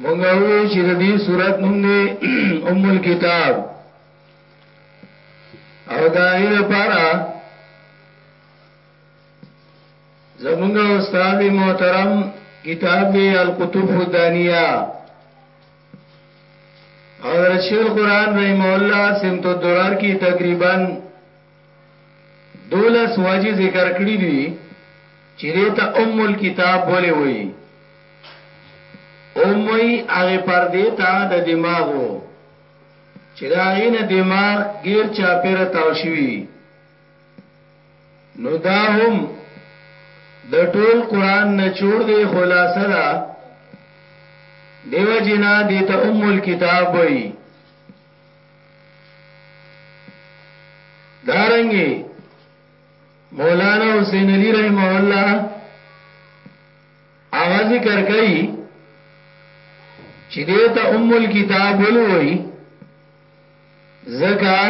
مونږ وی چې د دې صورت نوم دی ام الكتاب او دا غي لپاره زمونږ استاد محترم کتاب دی القطب الدانیه حضرت شیخ القرآن رحمه الله سمت الدرار کی تقریبا دولس وجې ذکر کړی دی چې دې ته ام الكتاب ولې وایي ام وایي هغه پر دې ته د دماغو چې دا غینه دماغ غیر چاپیره تاو شوی نو دا هم د ټول قران نه چور دی خلاصه ده دیو جنا دیته ام الكتاب وایي دارنګي مولانا حسین علی رحمه الله هغه ذکر کوي چې دته ام الكتاب ولوي زکا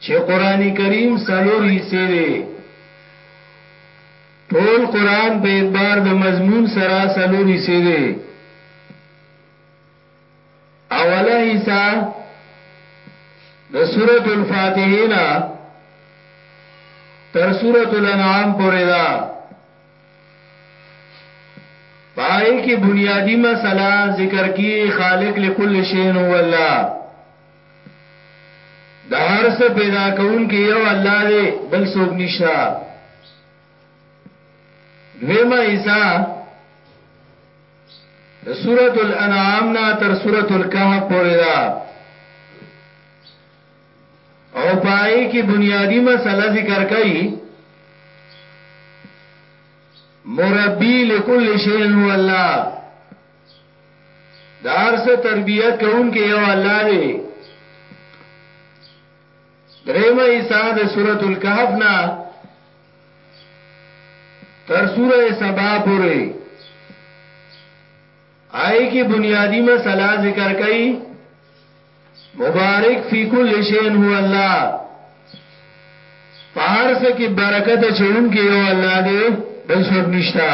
چې قران کریم سلور حصے دی ټول قران په اعتبار د مضمون سره سلور حصے دی اوله حصہ د سورۃ الفاتحه نه تر سورۃ الانعام پورې دا پای کې بنیادی مسله ذکر کی خالق لكل شیء هو الله د هر څه پیدا کون کې یو الله دی بل څوک نشته دویمه حصہ د سورة الانعام نه تر سورة الکهف پورې ده او پای کې بنیادی مسله ذکر کړي مربی لكل شيء هو الله دار سه تربیت کون کې یو الله دی درېمه حصہ د سورۃ الکهف نه تر سورہ سبا پورې آی کی بنیادی مسله ذکر کړي مبارک فی کل شین هو الله پارس کی برکت چون کې یو الله دې بل څوک نشتا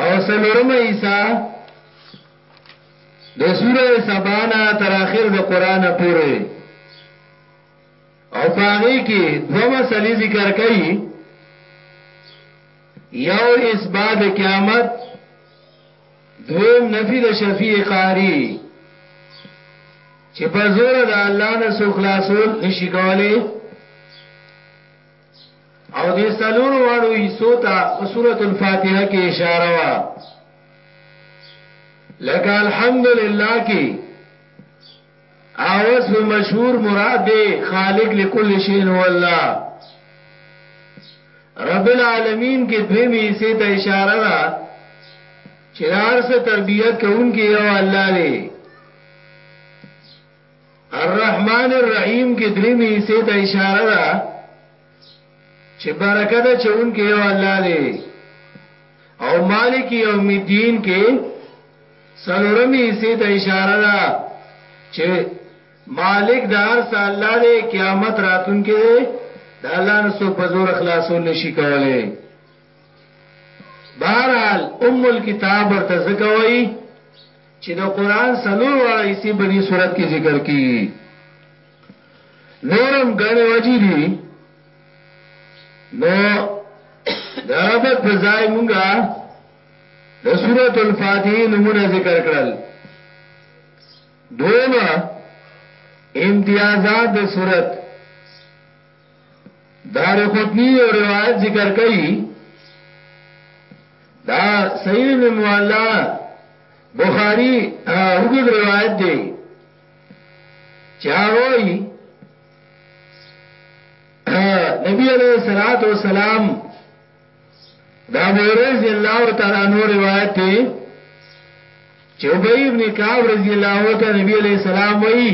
او سلورمه حصہ د سوره سبانا تر اخر د قران پورې او پاغي کې دوه مسلې ذکر کړي یو اثبات قیامت دویم نفی د شفیع قاری چې په زور د الله نه سو خلاصول نشي کولای او دې سلور واړو ایسو ته په سورۃ الفاتحه کې اشاره وا لکه الحمدلله کې اوس به مشهور مراد دی خالق لكل شیء هو الله رب العالمین کې دوی می سي ته اشاره ده چې دار سه تربيت کوونکی یو الله دی الرحمن الرحیم کې درې میسه ته اشاره ده چې برکت چون کې یو الله دی او مالک یوم الدین کې سلورم میسه ته اشاره ده چې مالک د هر څه الله دی قیامت راتون کې دی د الله نه څوک په زور خلاصول نشي کولای بهرحال ام الكتاب ورته زکوي چی د قرآن څلور واړه حصی په دی سورت کی ذکر کیږی نورم ګڼی وجی دی نو د ربط په ځای مونږه د سورۃ الفاتحه نمونه ذکر کړل دویمه امتیازات د سورۃ دارقطنی یو روایت ذکر کوي دا صحیح ابن مولا بخاری اوږد روایت دی چا وایي نبی علیہ الصلوۃ والسلام د ابو هريره رضی الله تعالی عنہ روایت ته چې ابي ابن کعب رضی الله ته نبی عليه السلام وایي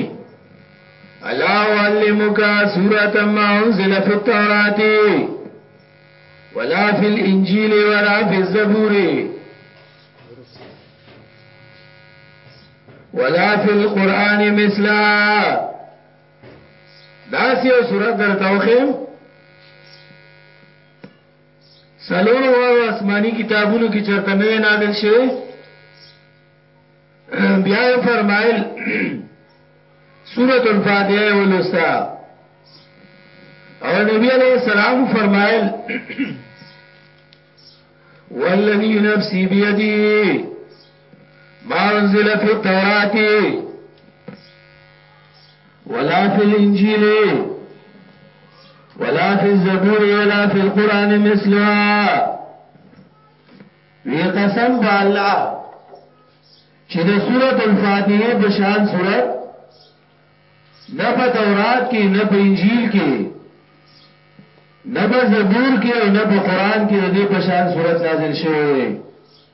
الا علمک سورۃ ما انزل فی التوراۃ ولا فی الانجیل ولا فی الزبور ولا فی القرآن مثلا داسی او سورۃ درتوخم څلورو واړو آسماني کتابونو کې چرته نه نازل شوی بیا یې فرمایل سورۃ الفاتحه ولستا او نبی علیہ السلام فرمایل والذی نفسی بیدی ما انزل فی التورات ولا فی الانجیل ولا فی الزبور ولا فی القرآن مثلها وی قسم با الله چې د سورۃ الفاتحه په شان سورۃ نه په تورات کې نه په انجیل کې نه په زبور کې او نه په قرآن کې د دې په شان سورۃ نازل شوه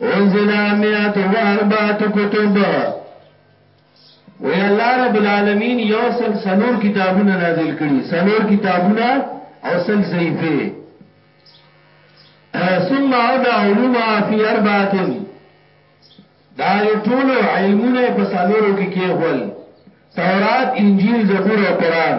انزل مئات و اربعت کتب وی الله رب العالمین یو سل سلور کتابونه نازل کړي سلور کتابونه او سل صحیفه ثم اوضع علومها فی اربعت دا ټول علمونه په سلورو کې کېخول تورات انجیل زبور او قران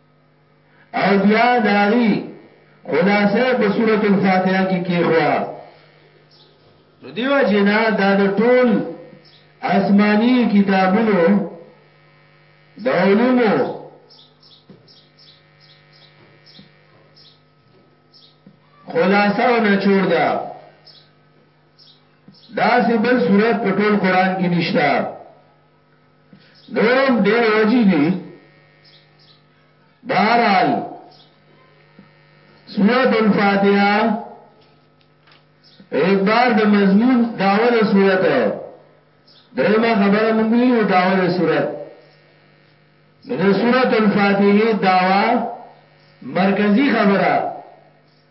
او بیا داغي خلاصه په سورۃ الفاتحه کې کیخوا نو دیو جنا دا د ټول آسمانی کتابونو د علومو خلاصه او نچوړ ده دا سی بل صورت په ټول قران کې نشته نورم ډیر وجی دی بہرحال سورت الفاتحه اعتبار د مضمون داول سورت درېما خبره مونږ ویلو داول سورت د سورت الفاتحه داوا مرکزی خبره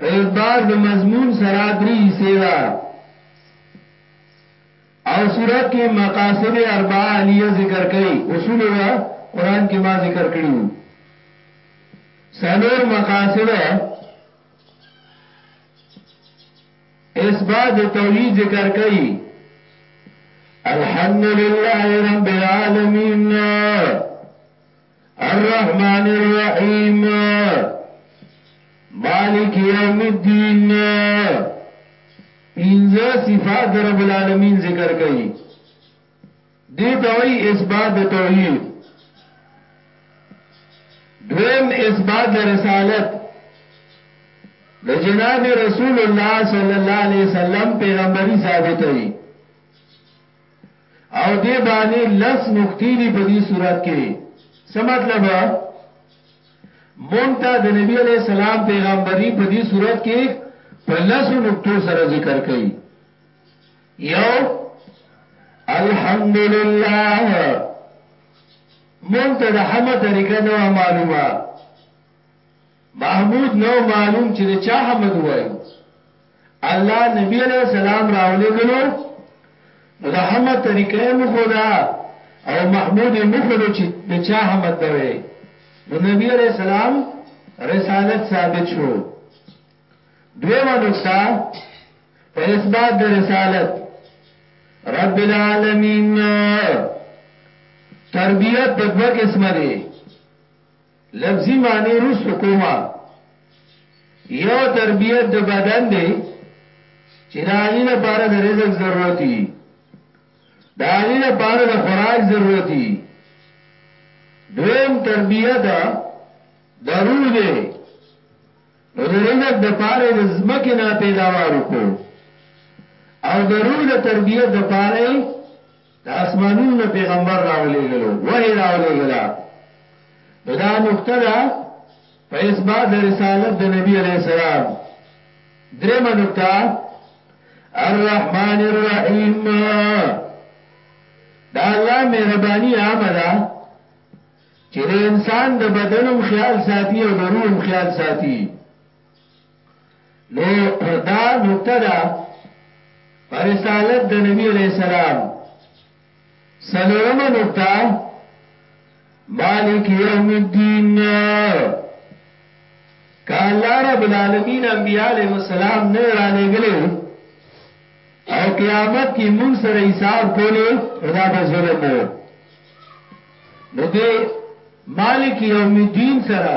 اعتبار د مضمون سره درې حصے دا او صورت کې مقاصد اربعه علیه ذکر کړي اصول دا قران کې ما ذکر کړي سلور مقاصد اثبات توحید ذکر کړي الحمدللہ رب العالمین الرحمن الرحیم مالک یوم الدین پینزه صفات رب العالمین ذکر کئی دیتا وئی اثبات توحید دویم اثبات د رسالت د جناب رسول الله صلی الله علیه وسلم پیغمبري ثابتې او دې باندې لس نقطې دي په دې صورت کې څه مطلب مونږ ته د نبی علی سلام پیغمبري په دې صورت کې په لس نقطو سره ذکر کړي یو الحمدلله مونږ ته د حمد طریقه نو معلومه محمود نه وو معلوم چې د چا حمد ووایو، الله نبي علیه السلام راولېږلو نو د حمد طریقه یې وښوده او محمود یې وښودو چې د چا حمد به وایې، نو نبي علیه السلام رسالت ثابت شو. دویمه نکته په اثبات د رسالت، رب العالمین تربیت د دوه قسمه دی، لفظی معنی رستو کومه یو تربیت د بدن دی چې دا غی لپاره د رزق ضرورتي دا غی لپاره د خوراک ضرورتي دویم تربیت د روح دی نو د رزق د پاره د زمکه نه پیداوار کو او د روح د تربیت د پاره د اسمانونو نه پیغمبر راولیږلو وحی راولیږله نو دا نقطه ده په اثبات د رسالت د نبی علیہ السلام درېمه نقطه الرحمن الرحیم دا الله مهرباني عامه ده چې د انسان د بدنم خیال ساتي او د روحم خیال ساتي نو پر دا نقطه دا پر رسالت د نبی علیہ السلام سلورمه نقطه مالک یوم الدین که الله رب العالمین انبیاء علیہ السلام نه را لګلې او قیامت کې موږ سره حساب کولې دا به ظلم وو نو دې مالک یوم الدین سره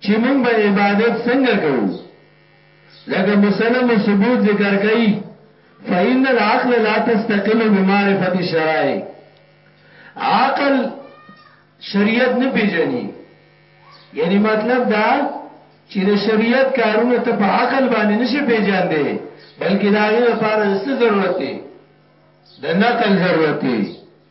چی مونږ به عبادت څنګه کوو لکه مسلم و ثبوت ذکر کوي فإن العقل لا تستقل بمعرفت الشرائع عقل شریعت نه پیژني یعنی مطلب دا چې د شریعت کارونه ته په عقل باندې نشي پیژاندې بلکې دا غي لپاره څه ضرورت دی د نقل ضرورت دی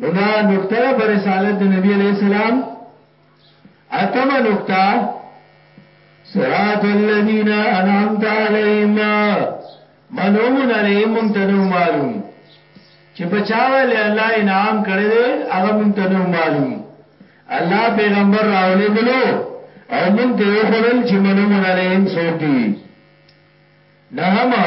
نو دا نکته ده په رسالت د نبی علیه السلام اتمه نکته صراط الذین انعمت علیهم من امن علیهم مونږ ته نو معلوم چې بچاوه له الله انعام کړی دی هغه مونږ ته نو معلوم الله پیغمبر راولې غلو او مونږ ته یو خلل چې من امن علیهم سوق دی نه ما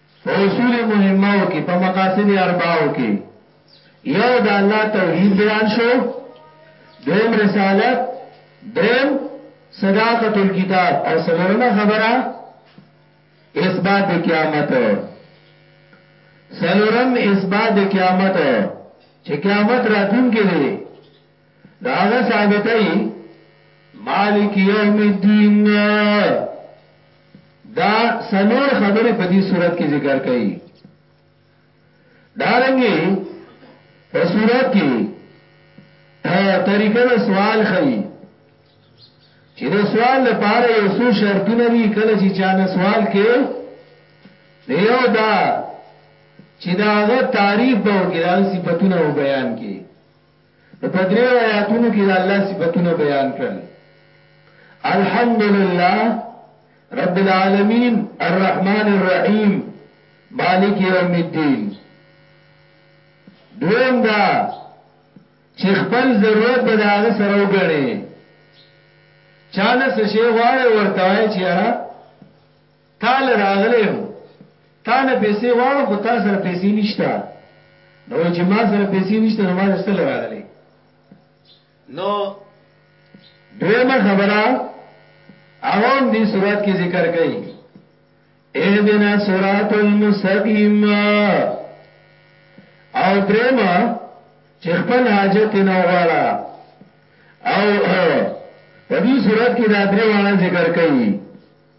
په اصول مهمو کې په مقاصد اربعو کې یو د الله توحید بیان شو دویم رسالت دریم صداقت الكتاب او سلورمه خبره اثبات د قیامت سلورم اثبات د قیامت چې قیامت راتون کې دی دا هغه ثابتای مالک یوم الدین دا سلور خبرې په دې صورت کې ذکر کړي دارنګي په صورت کې طریقه د سوال خي چې د سوال لپاره یو څو شرطونه دي کله چې چانه سوال کې دیو دا چې داغه تعریف به وکړي داغه صفاتونه او بیان کې نو په دریو آیاتونو کې د الله صفاتونه بیان کړل الحمدلله رب العالمین الرحمن الرحیم مالک یوم الدین دویم دا چې خپل ضرورت به داغه سره وګڼي چانه څه شی غواړي ورته وای چې را تاله راغلی یم تا نه پیسې غواړم خو تا سره پیسې نشته نو چې ما سره پیسې نشته نو ما سره راغلی نو دویمه خبره هغه هم دې صورت کې ذکر کړي اهدنا صراط المستقیم او درېما چې خپل حاجت نه وغواړه او په دې صورت کې دا درې وانه ذکر کړي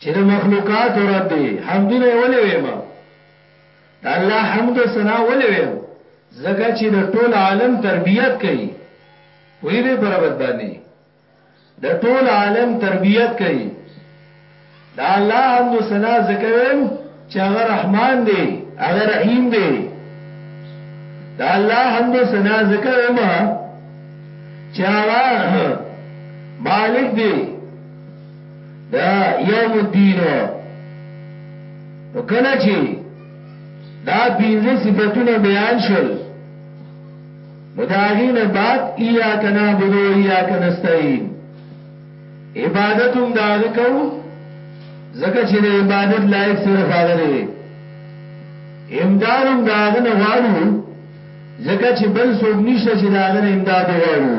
چې د مخلوقات رب دی حمدونه ولې ویم د الله حمد او ثنا ولې ویم زکه چې د ټول عالم تربیت کوي وی دې پر رب باندې د ټول عالم تربیت کوي دا الله حمد او ثنا زکه ویم چې هغه رحمان دی هغه رحیم دی دا الله حمد ثنا زکه وما چې هغه مالک دی دا یوم الدین نو کله چې دا پینځه صفاتونه بیان شول نو دا غینه بعد ایا کنا بدو ایا کنستاین عبادت هم دا غي کوم زکه چې د عبادت لایق صرف هغه دی امداد هم دا غي نه غواړو زکه چې بل څوک نشته چې دا غي امداد غواړو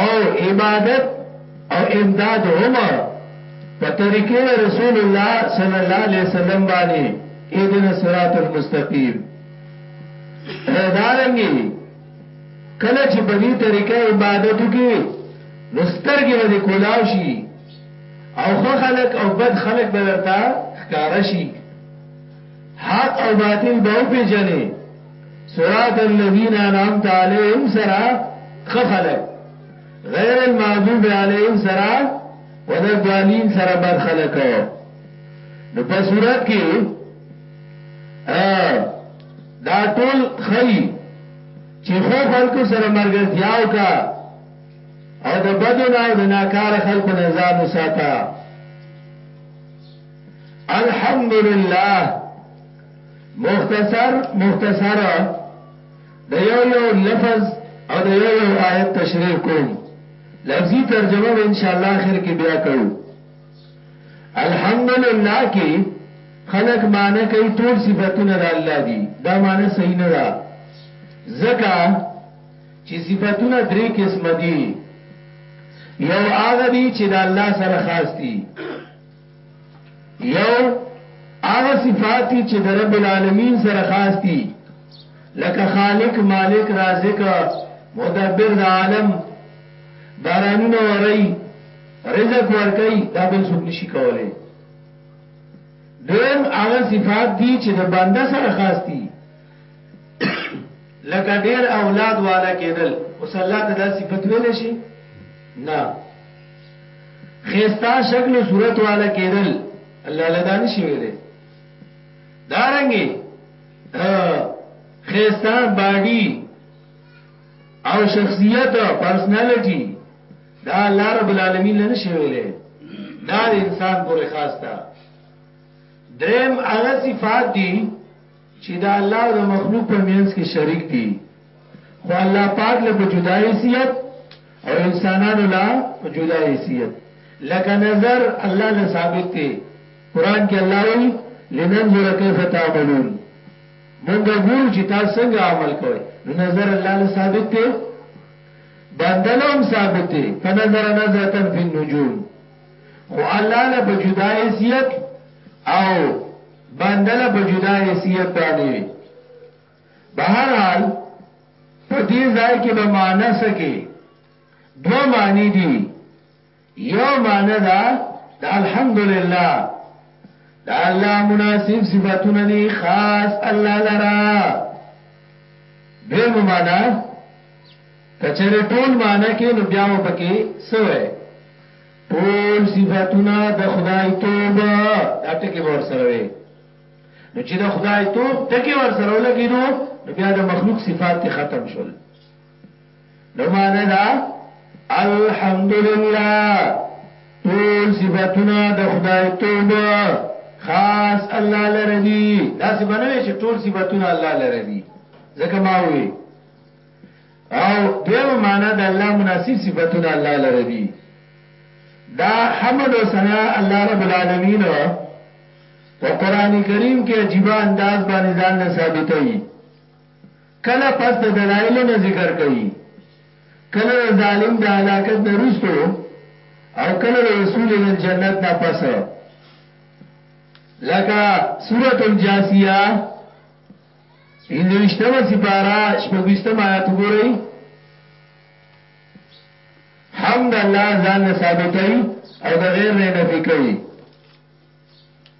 او عبادت او امداد هم په طریقې رسول الله صلی الله علیه وسلم باندې اذن الصراط المستقیم دارنګي کله چې په دې طریقه عبادت وکي نو سترګې به کولاو شي او خو خلق او بد خلق به درته ښکارا شي حق او باطل به په جنې صراط الذين انعمت عليهم سرا خلق غیر المغضوب عليهم سرا ولا الضالين سرا بد خلق نو په صورت کې ا دا ټول خی چې خو خلکو سره مرګرتیا وکا او د بدو نه او د ناکار خلکو نه ځان وساته الحمدلله مختصر مختصر د یو یو لفظ او د یو یو آیت تشریح کوم لفظي ترجمه ان شاء الله اخر کې بیا کوو الحمدلله کی خلق معنی کوي ټول صفاتونه د الله دي دا معنی صحیح نه ده ځکه چې صفاتونه درې قسم دي یو هغه دي چې د الله سره خاص دي یو هغه صفات چې د رب العالمین سره خاص دي لکه خالق مالک رازق مدبر د عالم بارانونه وري رزق ورکي دا بل څوک نشي کولای دویم هغه صفات دي چې د بنده سره خاص دي لکه ډیر اولاد والا کېدل اوس الله ته دا صفت ویل شي نه خيستا شکل او صورت والا کېدل الله لدا نشي ویلې دارنګي خيستا باډي او شخصیت پرسنالټي دا الله رب العالمین له نشي ویلې دا د انسان پورې خاص ده دریم هغه صفات دي چې دا الله او د مخلوق په مینس کې شریک دي خو الله پاک له په جدا حیثیت او انسانانو لا په جدا حیثیت لکه نظر الله له ثابت دی قران کې الله وی لننظر کیف تعملون موږ ګورو چې تاسو څنګه عمل کوئ نو نظر الله له ثابت دی بندله هم ثابت دی فنظر نظرة فی النجوم خو الله له په جدا حیثیت او بندله په جدا حیثیت باندې وي به هر حال په دې ځای کې به معنی سکه دو معنی دي یو معنی دا د الحمدلله د الله مناسب صفاتونه دي خاص الله لرا دویم معنی کچره ټول معنی کې نو بیا و پکې سوې ټول صفاتونه د خدای توب دا ټکی ور سره وي نو چې د خدای توب ټکی ور سره ولګیدو نو بیا د مخلوق صفات ختم شول نمانه دا الحمدللہ تول صفتنا د خدای توب خاص الله لره دی دا سی بنوی چه تول صفتنا الله لره دی زکه ماوی او دویم مانا د الله مناسب صفتنا الله لره دی دا حمد و سنا الله رب العالمین په قران کریم کې عجیب انداز باندې ځان له ثابتوي کله پس د دلائلو نه ذکر کوي، کله د ظالم د هلاکت نه روستو او کله د وصول الى الجنت نه پس. لکه سورة الجاسیه پنځه ویشتمه سپاره شپږ ویشتم آیات وګورئ حمد الله ځان له ثابتای او د غیر نه نفي کوي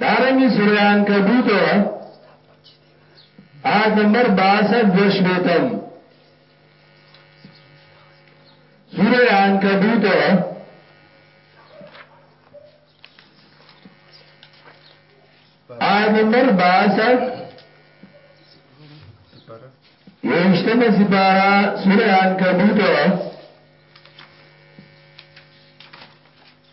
دارنګي سوره عنکبوت آیت نمبر 62 دوشبیتم سوره عنکبوت آیت نمبر 62 یوشتم سپارا سوره عنکبوت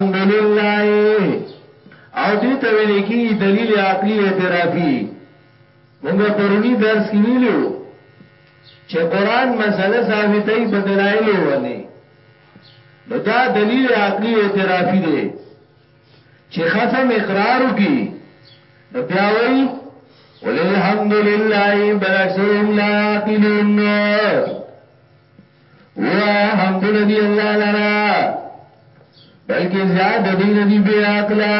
الحمدلله او دې ته ویل کی دلیل عقلی اعترافي موږ پرونی درس کې ویلو چې قران مسله ثابتې په دلایل باندې نو دا دلیل عقلی اعترافي دی چې خصم اقرار وکي نو بیا وایي وللحمدلله بل اکثرهم لا یعقلون ویا حقونه دی الله لرا بلکې زیاد دین دی بی عقلا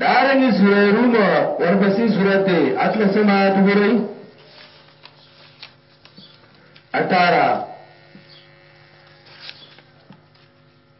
دارنګي سوره روم ورپسې سورته اتل سمات ګورئ 18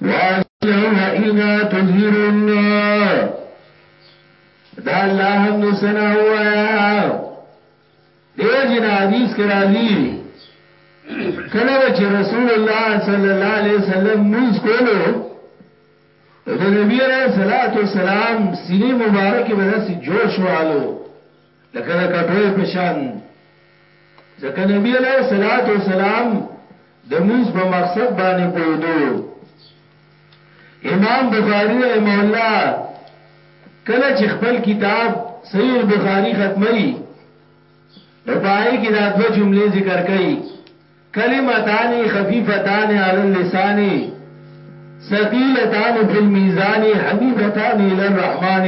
واسعون اذا تظهرون دا الله حمد سنا وایا دیو جن حدیث کې راځي کله چې رسول الله صلی الله علیه وسلم موږ کولو د نبی علیہ الصلوۃ والسلام سینې مبارکې به داسې جوش والو لکه د کټوۍ په شان ځکه نبی علیه الصلاۃ والسلام د موز په مقصد باندې پوهیدو امام بخاری رحم الله کله چې خپل کتاب صحیح البخاری ختمي نو پای کې دا دوه جملې ذکر کړي کلمتان خفیفتان علی اللسان ثقیلتان فی المیزان حبیبتان الی الرحمن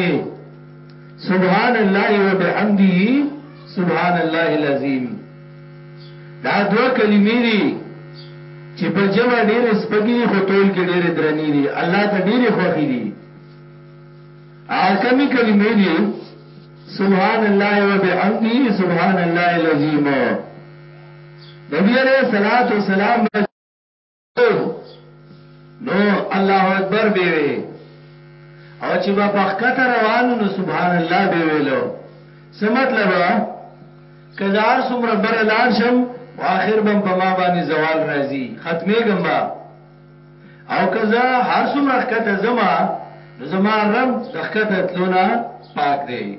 سبحان الله وبحمده سبحان الله العظیم دا دوه کلمې دي چې په جمع ډېر سپګي دي خو تول کې ډېر درنې دي الله ته ډېر خوخي دي اکمی کلمې دي سبحان الله وبحمده سبحان الله العظیم نبی علیہ الصلوۃ والسلام نو الله اکبر به وی او چې با پخکت روانو نو سبحان الله به ویلو څه مطلب کزار سمره بر لار شم او اخر بم په ما باندې زوال راځي ختمه ګمبا او کزا هر سمره کته زما نو زما رب د خکته تلونه پاک دی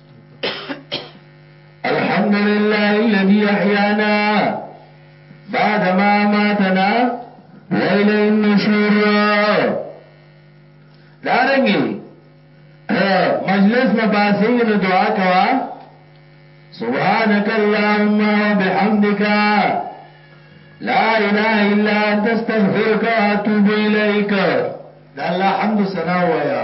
الحمد لله الذي احيانا بعدما ماتنا وإليه النشور دارنگی مجلس مباسین دعا کوا سبحانك اللهم وبحمدك لا اله الا انت استغفرك واتوب اليك دا الله حمد ثنا وایا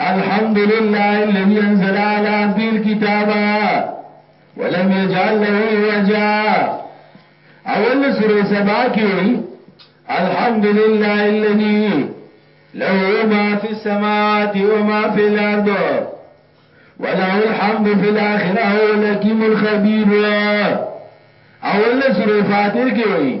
الحمد لله الذي انزل على عبده الكتاب ولم يجعل له وجا اول سوره سبا کې الحمد لله الذي له ما في السماوات وما في الارض وله الحمد في الاخره هو الحكيم الخبير اول سوره فاتر کې وایي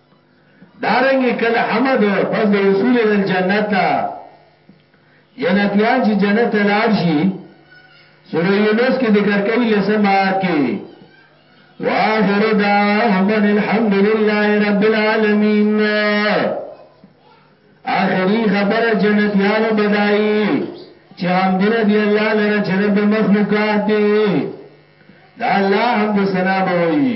دارنګ کل حمد پس د وصول الى الجنت جنتیان چې جنت لاړ شي سوره یونس کې ذکر کوي لسم آیات کې واخر دعواهم الحمد لله رب العالمین آخری خبر جنتیان بدائی چې حمدونه دی الله لره چې رب مخلوقات دی دا الله حمد ثنا بوي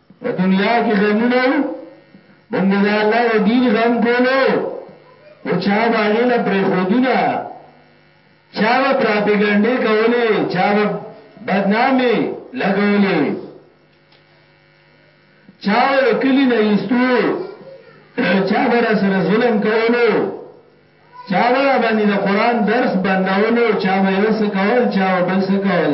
په دنیا کې غمونه وو مونږ دا الله د دین غم کولو خو چا به هغې نه پرېښودونه چا به پراپیګنډې کولې چا به بدنامې لګولې چا به د کلي نه ایستو چا به را سره ظلم کولو چا به را باندې د قرآن درس بندولو چا به یو څه کول چا به بل څه کول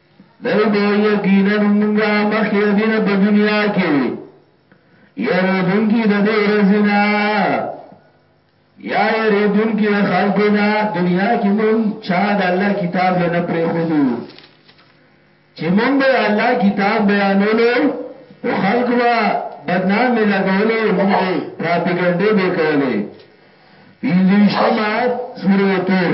دی به وایي یقینا مونږ مخکې د دې نه په دنیا کې یریدونکي د دې ورځې نه یا یریدونکي د خلکو نه دنیا کې مونږ چا د الله کتاب له نه پرېښودو چې مونږ به الله کتاب بیانولو او خلک به بدنامې لګولې مونږ پراپیګنډې به کولې پینځه ویشتم آیت سورې تور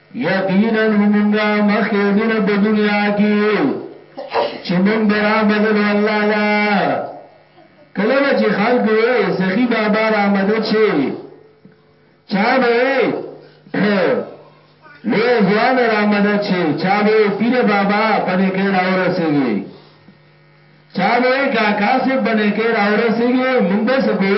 یقینا مونږ مخکې دنه په دنیا کې چې مونږ به رامدلو الله لا کله به چې خلک وې سخی بابا رامدد شي چا به لوی ځوان رامدد شي چا به پیر بابا پنې کې راورسېږي چا به کاکا سي پنې کې راورسېږي مونږ به سکو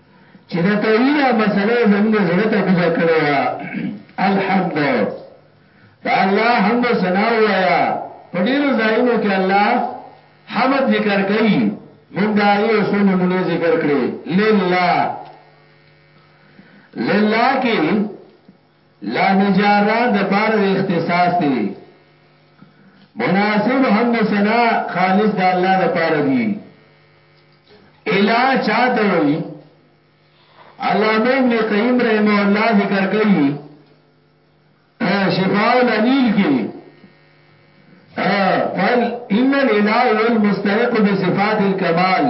چی د توحید مسله یې زموږ زړه ته کوزه کړې وه الحمد د الله حمد او ثنا ووایه په ډیرو ځایونو کې الله حمد ذکر کوي موږ د هغې یو څو نمونې ذکر کړې لله لله کې لا نجارا د پاره د اختصاص دی مناسب حمد و ثنا خالص د الله د پاره دی الا چاته وی علامه ابن قیم رحمه الله ذکر کوي شفاء العلیل کی فل ان الاله والمستحق بصفات الكمال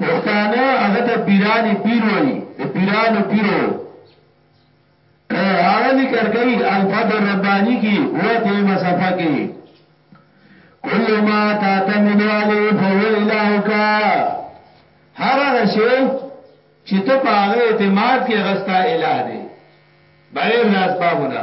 پښتانه هغه ته پیرانی پیر وایی د پیرانو پیر وو هغه ذکر کوي الفت الربانی کی وته مصفه کی کل ما تعتمد علی فهو الهک هر هغه شی چې ته په هغه اعتماد کې غستا الہ دی بغیر د اسبابونه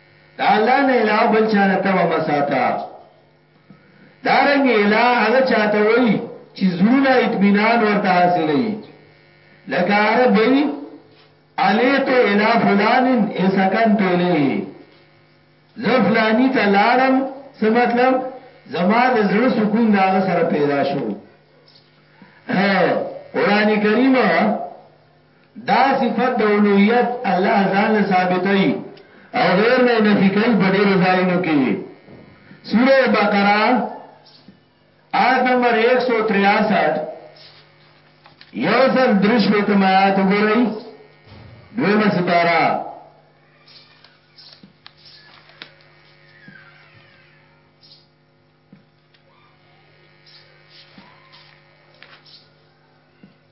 د الله نه علاوه بل چا نه تمه مه ساته. دارنګه اله هغه چاته وایي چې زړونه اطمینان ورته حاصلوي. لکه عرب وایي الیت الی فلان اسکنت الیه زه فلانی ته لاړم څه مطلب زما د زړه سکون د هغه سره پیدا شو قران کریم دا صفت د الوهیت الله ځان له ثابتای او غیر نه نفی کوي په ډیرو ځایونو کې سوره بقره آیت نمبر 163 یو سل درش په تمات وګورئ دویمه سپارا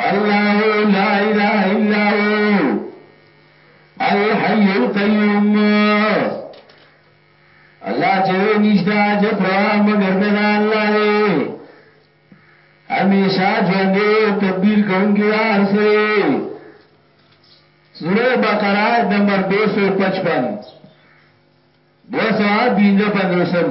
الله لا اله الا هو الحي القيوم الله چې نشته چې پروا مگر د الله دی همیشه ژوند تدبیر کوونکی دار سره سوره بقره آیت نمبر 255 دو سوا بینجا پندرسم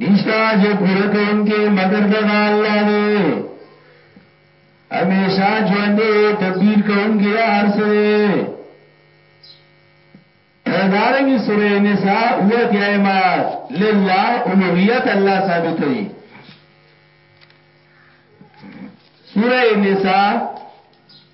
نشتا چې پوره کوونکې مگر دغه الله دی همیشه ژوندې تدبیر کوونکې دا هر څه دی دارنګي سورې نساء او دیمه لله اولویت الله ثابت دی سورې نساء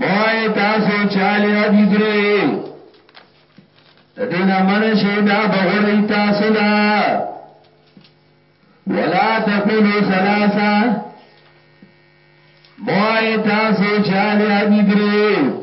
وای تاسو چاله دی درې تدینا من شي دا بغړی تاسو لا ولا تقولوا ثلاثه وای تاسو چاله دی درې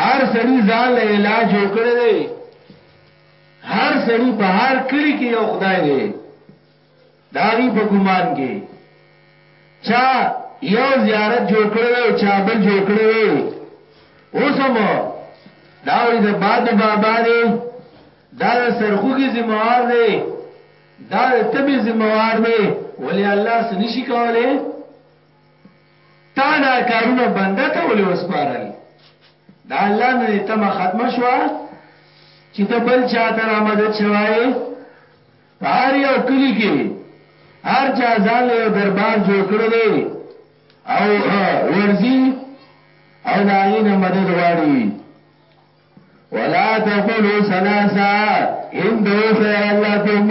هر سړی ځان له علاج جوړ کړی دی هر سړی په هر کلی کې یو خدای دی داغي په ګمان کې چا یو زیارت جوړ کړی دی چا بل جوړ کړی دی اوسم دا وی د باد بابا دی دا د سرخوږي ذمہوار دی دا د تبي ذمہوار دی ولی الله سنشي کوله تا دا کارونه بنده ته ولې وسپارل د الله نه دې تمه ختمه شوه چې ته بل چا ته را مدد شوایې په هر یو کلي کې هر چا ځان له یو دربار جوړ کړی دی او ورځي او د هغې نه مدد غواړي ولا تقولوا ثلاثه انتهوا خيرا لكم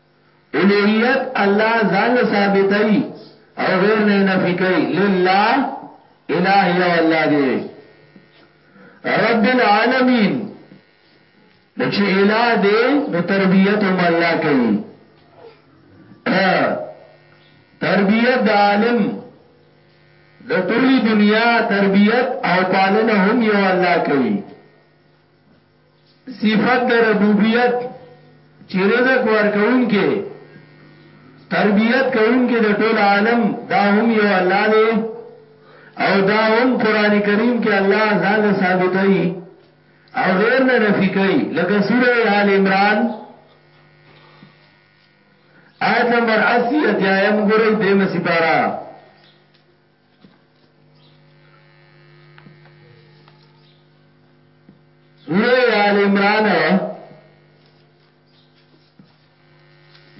الوهیت الله ځان له ثابتای او غیر نه نفی کوي لله اله یو الله دی رب العالمین نو چې اله دی نو تربیت هم الله کوي تربیت د عالم د ټولي دنیا تربیت او پالنه هم یو الله کوي صفت د ربوبیت چې رزق ورکون کې تربیت کون کې د ټول عالم دا هم یو الله دی او دا هم قران کریم کې الله ځان له ثابتای او غیر نه نفی کوي لکه سوره آل عمران آیت نمبر 80 اتیایم ګورئ دریم سپارا سوره آل عمران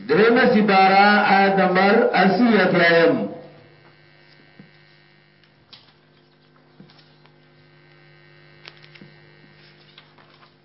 دریم سپارا آیت نمبر 80 اتیایم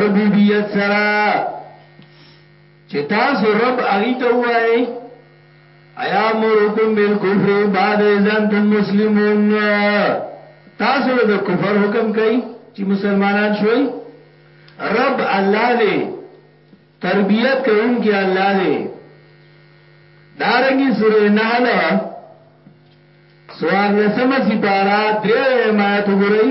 ربوبیت سره چې تاسو رب اغي ته وایي ایا مرکم بالکفر بعد اذن تم مسلمون تاسو له کفر حکم کوي چې مسلمانان شوي رب الله دې تربیت کوونکی الله دې دارنګي سورې نحل سوار لسمه سپارا درې حمایت وګورئ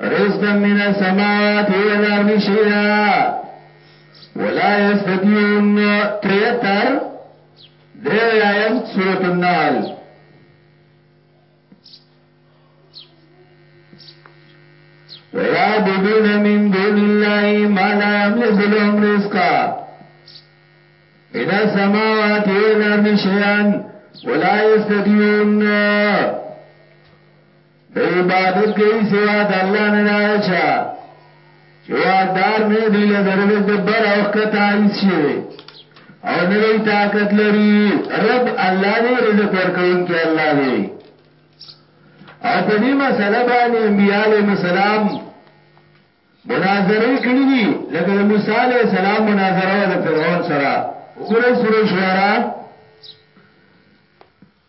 رزقا من السماوات والأرض شيئا ولا يستطيعون تيتر دريا يم سورة النال ويعبدون من دون الله ما لا يملك لهم رزقا من السماوات والأرض شيئا ولا یستدیون د عبادت کوي سوا د الله نه راځي چا چې واکدار نه دی له درځ د بر او کتا ایشي او نه دی طاقت لري رب الله دی رزق ورکون کې الله دی او په دې مسله باندې انبیاء علیهم السلام مناظره کړې دي لکه د موسی علیه السلام مناظره د فرعون سره وګورئ سورې شعرا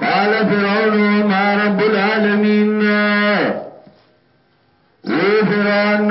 قال فرعون ما رب العالمين زي فرعون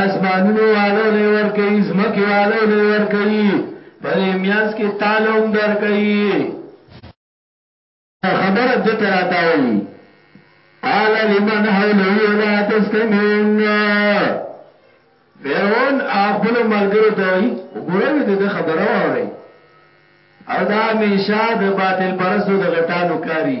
اسمانونو والو لې ور کوي زمکه والو لې ور کوي په دې میانس کې تعلم در کوي خبره دې ترا تا وایي قال لمن حوله لا تستمعون فرعون خپل ملګرو ته وایي وګورئ دې خبره وره او دا همیشه د باطل پرستو د غټانو کاری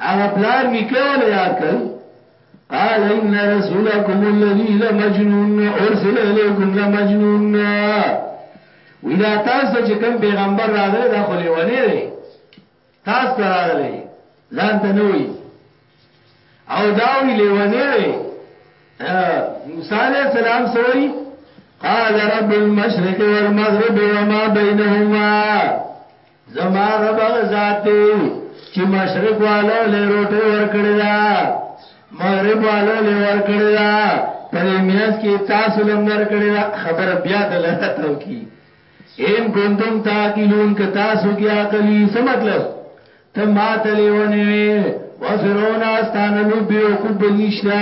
هغه پلار نیکه ولا یاد کړ قال ان رسولكم الذي لمجنون ارسل اليكم لمجنون ودا تاسو چې کوم پیغمبر راغلی دا خو لیونه دی تاسو ته راغلی ځان ته نه وي او دا وی لیونه دی موسی علیہ السلام سوئی قال رب المشرق والمغرب وما بينهما زما رب هغه ذات دی چې مشرق والو له روټي ورکړی دا مغرب والو له ورکړی دا په دې میاس کې تاسو لم ورکړی دا خبر بیا د لاتاو کی ان کوندم تاکلون ک تاسو کې عقلی څه مطلب ته ما ته لیونه و فرعون استانه لوبیو کو بنیشتا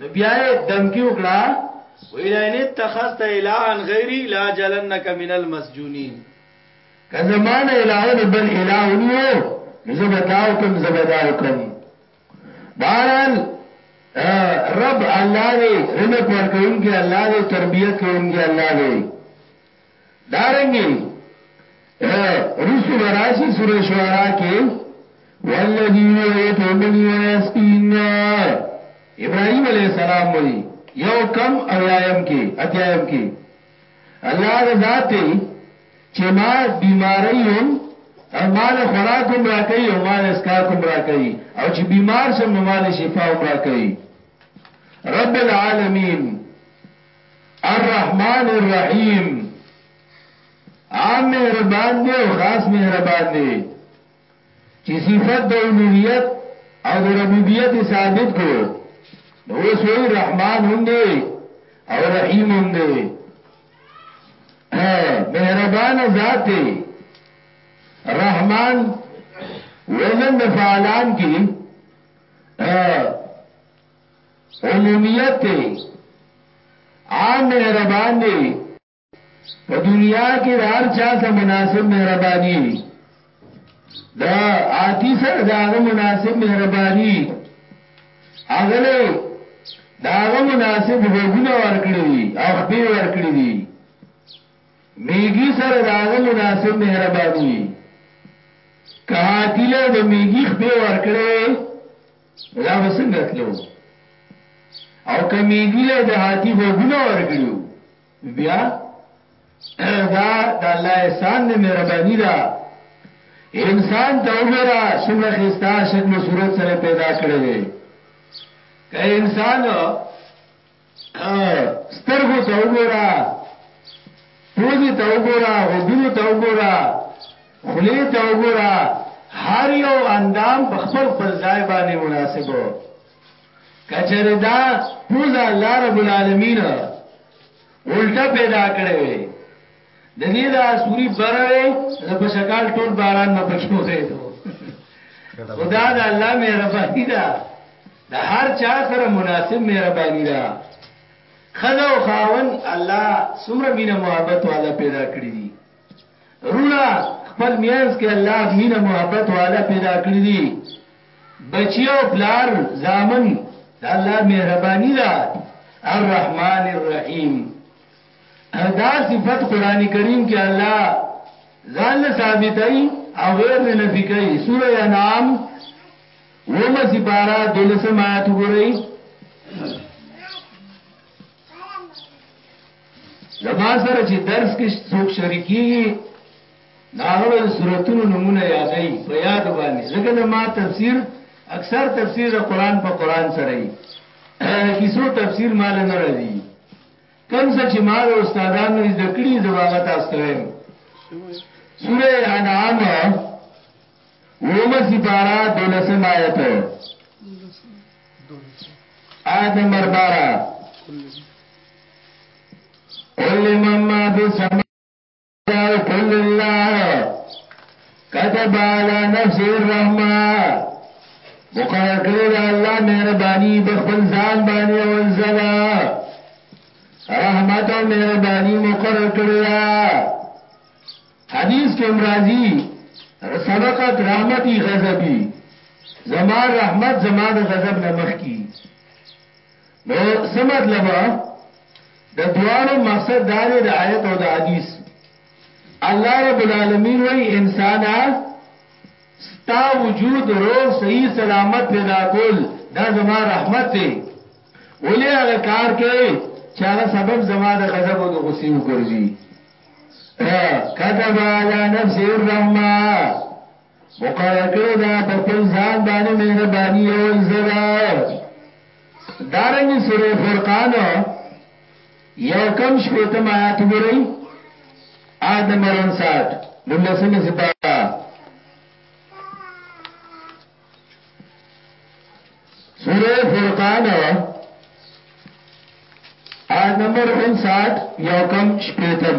نو بیا یې دمکی وکړه وی لئن اتخذت الها غیری لاجعلنک من المسجونین که زما نه علاوه دې بل اله ونیو نو زه به دا وکم زه به دا وکم بهرحال رب الله دې رزق ورکوونکی الله دې تربیت کوونکی الله دې دارنګي رسو براشی سورہ شعراء کې والذین یتومنی ویسقین ابراهیم علیہ السلام وی یو کم او یایم کې اتیایم کې الله غ ذات ته چې ما بیماری هم او مال خوراک هم راکې او مال اسکاک هم راکې او چې بیمار شم نو مال شفا هم راکې رب العالمین الرحمن الرحیم عام مهربان دی او خاص مهربان دی چې صفت د الوهیت او د ربوبیت ثابت کو نو اوس وی رحمان هم دی او رحیم هم دی مهربان ذات دی رحمان وزن د فعلان کې عمومیت عام مهربان دی په دنیا کې د هر چا سره مناسب مهرباني وي دا عادي سره داغه مناسب مهرباني اغله داغه مناسب غوونه ورکړي دي او خپې ورکړي دي میګي سره داغه مناسب مهرباني کهاتیله د میګي خپې ورکړي نو دا به څنګه تلو او کمیګی له د هاتی غوګونه ورکړو بیا دا د الله احسان نه مهرباني ده انسان ته وګوره څومره خستا شکل او صورت سره پیدا کړی دی که انسان سترګو ته وګوره پوزې ته وګوره غوګونو ته وګوره خلی ته وګوره هر یو اندام په خپل خپل ځای باندې مناسب کچره دا پوزا الله رب العالمین الټه پیدا کړې وي د دې د اسوري بره وې د پشکال ټول باران به پکې ورېدو خدا د الله مهرباني ده د هر چا سره مناسب مهرباني ده خزه او خاون الله سمره مینه محبت والا پیدا کړی دي رونا خپل میانس کې الله مینه محبت والا پیدا کړی دي بچی او پلار زامن د الله مهرباني ده الرحمن الرحیم دا صفت قران کریم کې الله ځان له ثابتای او غیر نه نفي کوي سوره انعام ومه سپارا دلسم آیات وګورئ زما سره چې درس کې څوک شریکي ناغه د سوراتونو نمونه یادای په یاد باندې ځکه د ما تفسیر اکثر تفسیر د قران په قران سره ای کیسو تفسیر مال نه راځي کوم څه چې ما د استادانو یې زده کړي زه به هغه تاسو ته وایم سوره انعام اومه سپاره دولسم آیت آیت نمبر بارہ قل لمن ما فی السماء کل اللہ کتب علی نفس الرحمہ مقرر کړی دا الله مهرباني په خپل ځان باندې او الزلا رحمت او مهرباني مقرر کړی دا حدیث کې امراضی سبقت رحمتي غضبي زما رحمت زما د غضب نه مخ کی نو څه مطلب د دواړو مقصد دا دی د آیت او د حدیث الله رب العالمین وای انسانا ستا وجود روغ صحیح سلامت پیدا کول دا زما رحمت دی ولې هغه کار کوي چې هغه سبب زما د غضب او د غصې وګرځي كتب على نفسه الرحمه مقرر کړی دا په خپل ځان باندې مهرباني او عزت ده دارنګي سوره فرقان یو کم شپیته آیات ګورئ آیت نمبر 59 نلسمه سپارا سوره فرقان آیت نمبر 59 یو کم شپیتم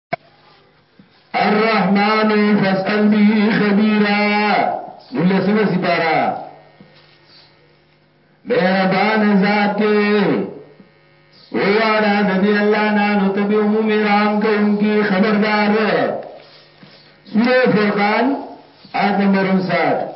الرحمن فاسأل به خبيرا لسمه سپارا مهربان ذات ته وواړه د دې الله نه نو ته به عمومي رحم کوونکی خبردار سوره فرقان آیت نمبر 59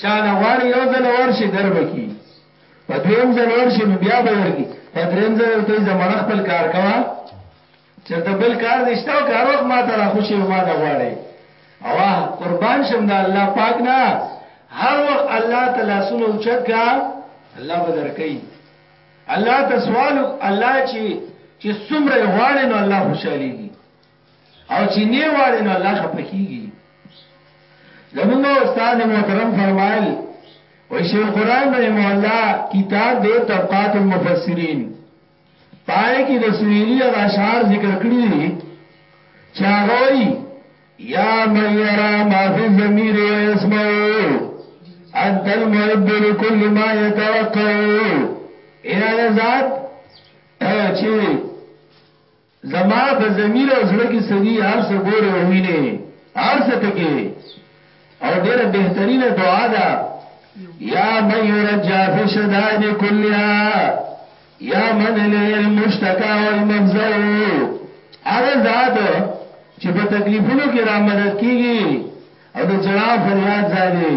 چا نه غواړي یو ځل ورشي درب کی په دویم ځل ورشي نو بیا به ورکی په دریم ځل ورته زمړ خپل کار کوا چرته بل کار نشته او کار وخت ما ته را خوشي او ما نه غواړي او قربان شم د الله پاک نه هر وخت الله تعالی سونه اوچت کا الله به درکې الله ته سوال الله چې چې څومره غواړي نو الله خوشاليږي او چې نه واړې نو الله خپه کیږي زمونږ استاد محترم فرمایل وای شیخ القران رحم الله کتاب دې طبقات المفسرین پای کې د سویلی هغه اشعار ذکر کړی دي چې هغه وای یا من یرا ما فی الضمیر و یسمعو انت المحب لكل ما يتوقع اے ذات چې زما په ضمیر او زړه کې څه دي هر څه ګورې او وینې هر څه ټکې او ډېره بهترینه دعا ده یا من یرجا فی شدائد کلها یا من الیه المشتکا والمفزع هغه ذات چې په تکلیفونو کې را مدد کیږي او د جړا فریاد ځای دی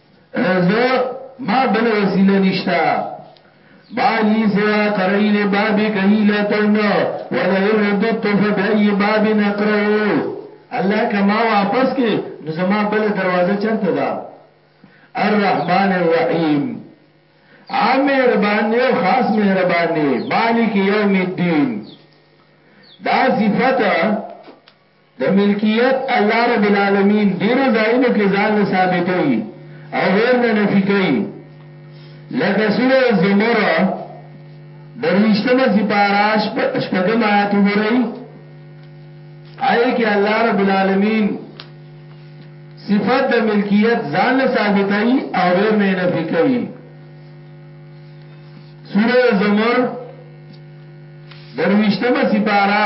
زه ما بل وسیله نشتا بالی سوا قرین باب کهیلتن ولئن ردت فبئی باب نقرو الله کما واپس کې نو زما بل دروازه چرته ده الرحمن الرحیم عام مهربان نه او خاص مهربان نه مالک یوم الدین دا صفته د ملکیت الله رب العالمین ډیرو ځایونو کې ځان له ثابتوي او غیر نه نفي کوي لکه سوره زمر درویشتمه سپاره شپږم آیات وګورئ آی کې الله رب العالمین صفت د ملکیت ځان له ثابتوي او غیر نه نفي کوي سوره زمر درویشتمه سپاره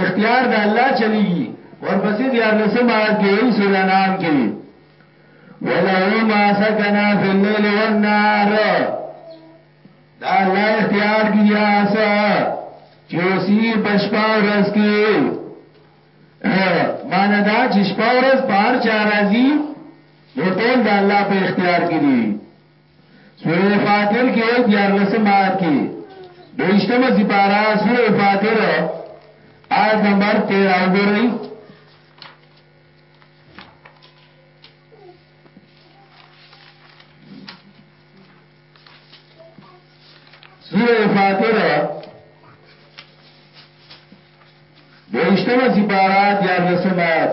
اختیار د الله چلیږي ورپسې دیارلسم آیات کې وایي سورې انعام کې وله ما سکنا فی اللیل والنهار دا الله اختیار کې دی آسا چې اوسې بشپا ورځ کې معنی دا چې شپه ورځ په هر چا راځي نو ټول د الله په اختیار کې دي سوره فاطر کې وایي دیار لسم آیت کې دویشتمه سپاره سوره فاطر آیت نمبر 13 وګورئ سوره فاطر دویشتمه سپاره دیار لسم آیت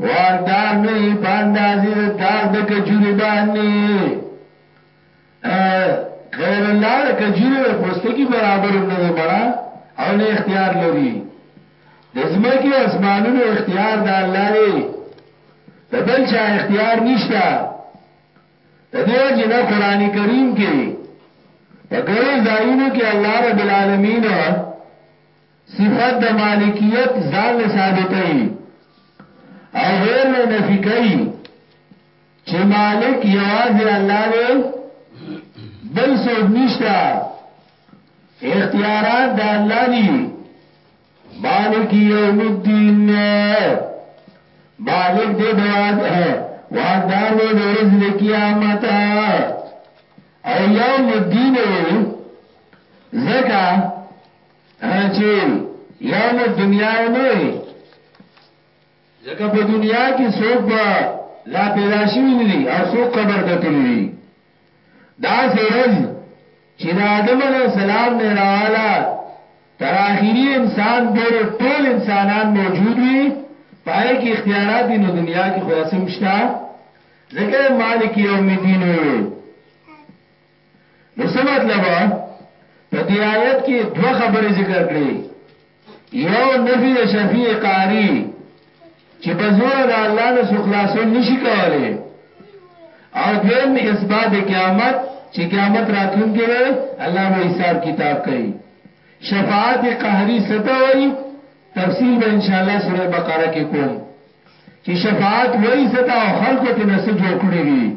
وان تار می پاندازی ده تار ده کجوری بانی خیر الله ده کجوری ده پوستکی برابرم نده منا او نه اختیار لری دزمکی اسمانونو اختیار ده اللہ ده ده بل چا اختیار نشتا ده دیو جنا قرآن کریم کی پا گنو زائینو کی اللہ رب العالمین صفت د مالکیت ځان له ثابتوي او غیر له نفي کوي چې مالک یوازې الله دی بل څوک نشته اختیارات د الله دي مالک یوم الدین مالک دې دواد ہے واقدار دې د ورځې د قیامت او یوم الدین وي زکه کله چې یو له دنیا ونه ځکه په دنیا کې څوک به لا پیدا شوي نه دي او څوک قبر ته تللي دي داسې ورځ چې د آدم علیه السلام نه راواله تر آخري انسان پورې ټول انسانان موجود وي پای کې اختیارات دي نو دنیا کې خو اسم شته ځکه مالک یوم الدین وي نو څه مطلب په دې آیت کې دوه خبرې ذکر کړې یو نفی د شفیع قاری چې په زور د الله نه سو خلاصون نشي کولای او دیم اثبات قیامت چې قیامت راتلونکې ده الله به حساب کتاب کوي شفاعت قهری ستوي تفصیل به ان شاء الله سوره بقره کې کوم چې شفاعت وایي ستا او خلکو ته نسو جوړ کړی دي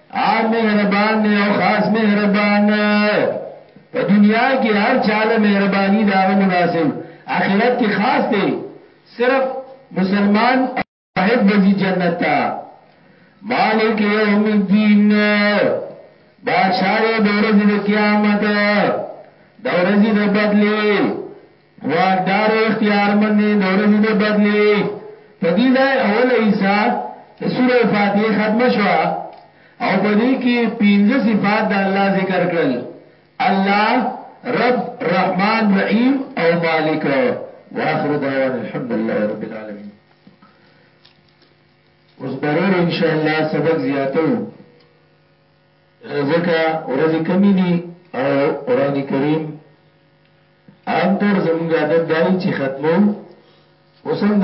عام مهربان نه او خاص مهربان په دنیا کې هر چاله مهرباني داغه مناسب اخرت کې خاص دی صرف مسلمان واحد بزی جنت تا مالک یوم الدین بادشاہ دورز د قیامت دورز د بدلی واکدار او اختیار من دی د ورځې د بدلې په دې ځای اوله حصہ د سوره فاتحه ختم شوه او په دې کې پنځه صفات د الله ذکر کړل الله رب رحمان رحیم او مالک واخر دعوان الحمدلله رب العالمین اوس برور ان شاء الله سبق زیاتو ځکه ورځې کمی دي او قران کریم عام طور زمونږ عادت دای چې ختمو اوسم